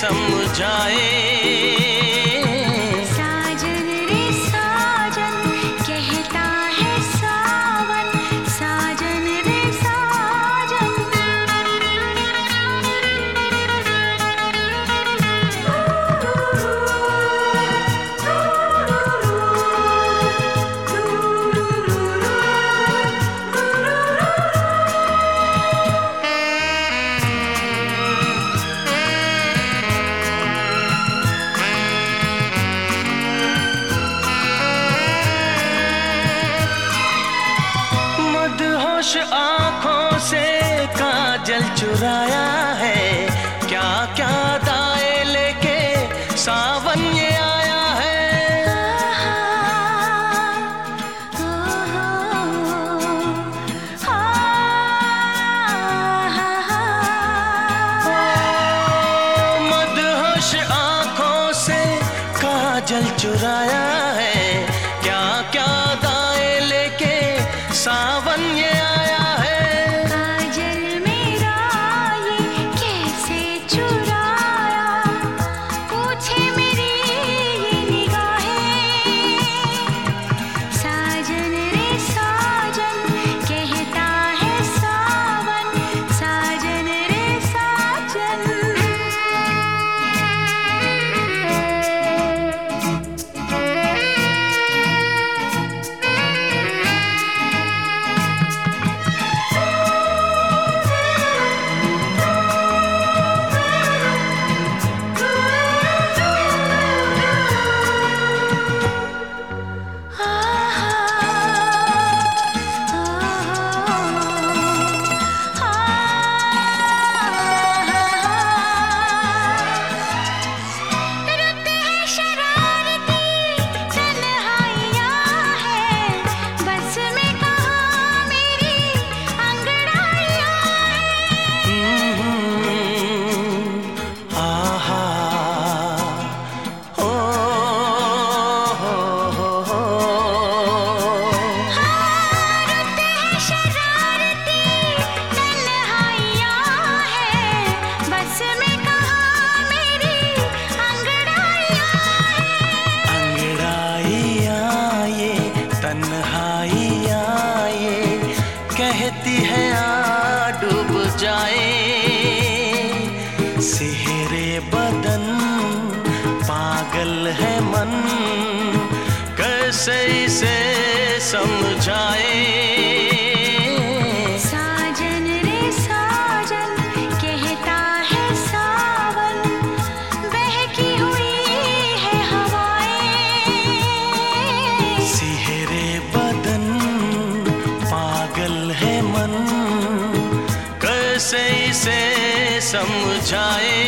समझाए। मदहोश आँखों से काजल चुराया है। क्या क्या दाए लेके सावन ये आया है। मदहोश आँखों से काजल चुराया पागल है मन कैसे इसे समझाए? साजन रे साजन कहता है सावन बहकी हुई है हवाएँ। सिहरे बदन पागल है मन कैसे इसे समझाए?